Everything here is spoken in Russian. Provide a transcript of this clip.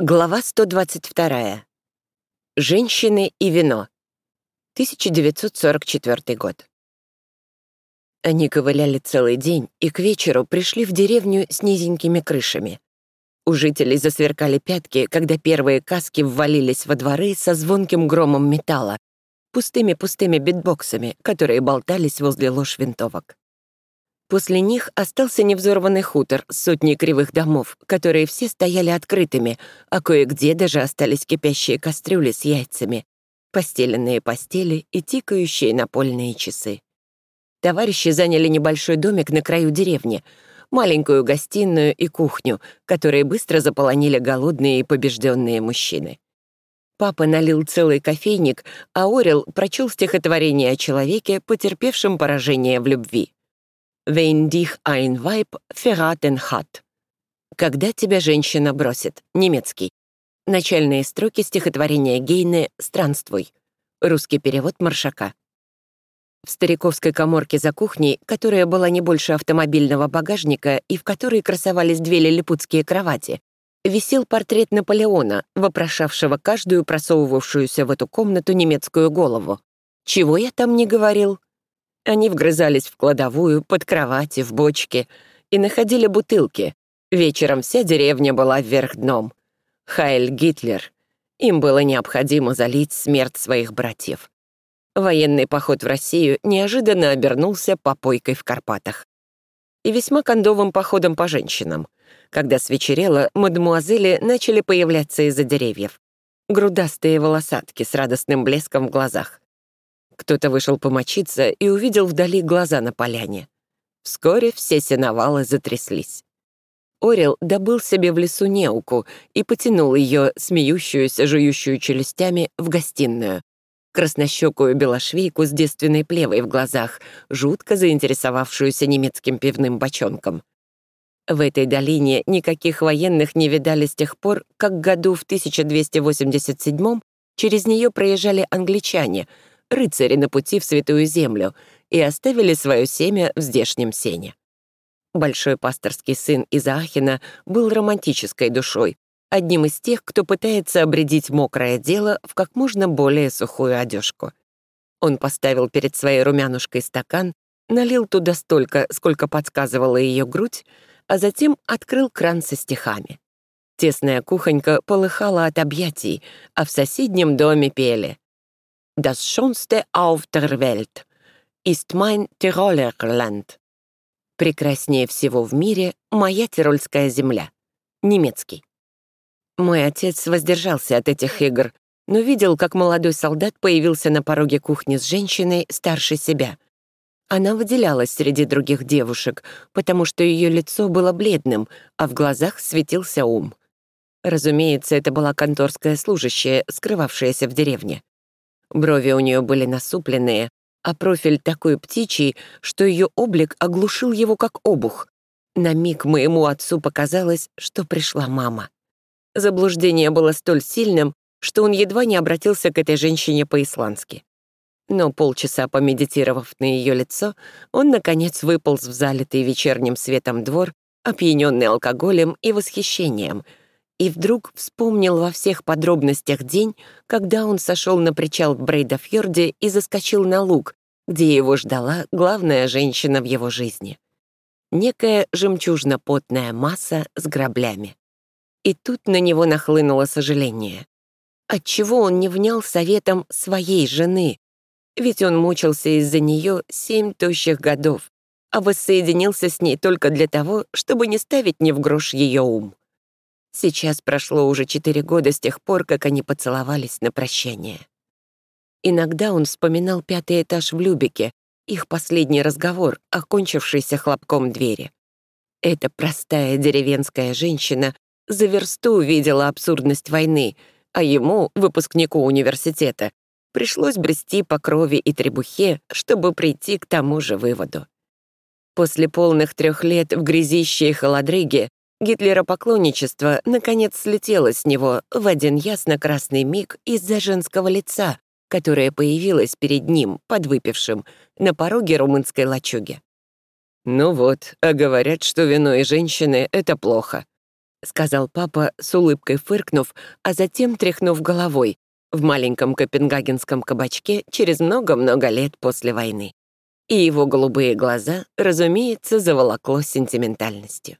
Глава 122. Женщины и вино. 1944 год. Они ковыляли целый день и к вечеру пришли в деревню с низенькими крышами. У жителей засверкали пятки, когда первые каски ввалились во дворы со звонким громом металла, пустыми-пустыми битбоксами, которые болтались возле ложь винтовок. После них остался невзорванный хутор с сотней кривых домов, которые все стояли открытыми, а кое-где даже остались кипящие кастрюли с яйцами, постеленные постели и тикающие напольные часы. Товарищи заняли небольшой домик на краю деревни, маленькую гостиную и кухню, которые быстро заполонили голодные и побежденные мужчины. Папа налил целый кофейник, а Орел прочел стихотворение о человеке, потерпевшем поражение в любви. Wenn dich ein Weib verraten hat. Когда тебя женщина бросит. Немецкий. Начальные строки стихотворения Гейне «Странствуй». Русский перевод Маршака. В стариковской коморке за кухней, которая была не больше автомобильного багажника и в которой красовались две лилипутские кровати, висел портрет Наполеона, вопрошавшего каждую просовывавшуюся в эту комнату немецкую голову. «Чего я там не говорил?» Они вгрызались в кладовую, под кровати, в бочки и находили бутылки. Вечером вся деревня была вверх дном. Хайль Гитлер. Им было необходимо залить смерть своих братьев. Военный поход в Россию неожиданно обернулся попойкой в Карпатах. И весьма кондовым походом по женщинам. Когда свечерело, мадемуазели начали появляться из-за деревьев. Грудастые волосатки с радостным блеском в глазах. Кто-то вышел помочиться и увидел вдали глаза на поляне. Вскоре все сеновалы затряслись. Орел добыл себе в лесу неуку и потянул ее, смеющуюся, жующую челюстями, в гостиную. Краснощекую белошвейку с девственной плевой в глазах, жутко заинтересовавшуюся немецким пивным бочонком. В этой долине никаких военных не видали с тех пор, как году в 1287 через нее проезжали англичане — рыцари на пути в Святую Землю, и оставили свое семя в здешнем сене. Большой пасторский сын Изаахина был романтической душой, одним из тех, кто пытается обредить мокрое дело в как можно более сухую одежку. Он поставил перед своей румянушкой стакан, налил туда столько, сколько подсказывала ее грудь, а затем открыл кран со стихами. Тесная кухонька полыхала от объятий, а в соседнем доме пели Das schönste auf der Welt ist mein Tirolerland. Прекраснее всего в мире моя тирольская земля. Немецкий. Мой отец воздержался от этих игр, но видел, как молодой солдат появился на пороге кухни с женщиной старше себя. Она выделялась среди других девушек, потому что ее лицо было бледным, а в глазах светился ум. Разумеется, это была конторская служащая, скрывавшаяся в деревне. Брови у нее были насупленные, а профиль такой птичий, что ее облик оглушил его как обух. На миг моему отцу показалось, что пришла мама. Заблуждение было столь сильным, что он едва не обратился к этой женщине по-исландски. Но полчаса помедитировав на ее лицо, он, наконец, выполз в залитый вечерним светом двор, опьяненный алкоголем и восхищением — и вдруг вспомнил во всех подробностях день, когда он сошел на причал в Брейдафьорде и заскочил на луг, где его ждала главная женщина в его жизни. Некая жемчужно-потная масса с граблями. И тут на него нахлынуло сожаление. Отчего он не внял советом своей жены? Ведь он мучился из-за нее семь тощих годов, а воссоединился с ней только для того, чтобы не ставить ни в грош ее ум. Сейчас прошло уже четыре года с тех пор, как они поцеловались на прощание. Иногда он вспоминал пятый этаж в Любике, их последний разговор, окончившийся хлопком двери. Эта простая деревенская женщина за версту увидела абсурдность войны, а ему, выпускнику университета, пришлось брести по крови и требухе, чтобы прийти к тому же выводу. После полных трех лет в грязище и холодрыге Гитлеропоклонничество наконец слетело с него в один ясно-красный миг из-за женского лица, которое появилось перед ним, подвыпившим, на пороге румынской лачуги. «Ну вот, а говорят, что вино и женщины — это плохо», сказал папа, с улыбкой фыркнув, а затем тряхнув головой, в маленьком копенгагенском кабачке через много-много лет после войны. И его голубые глаза, разумеется, заволокло сентиментальностью.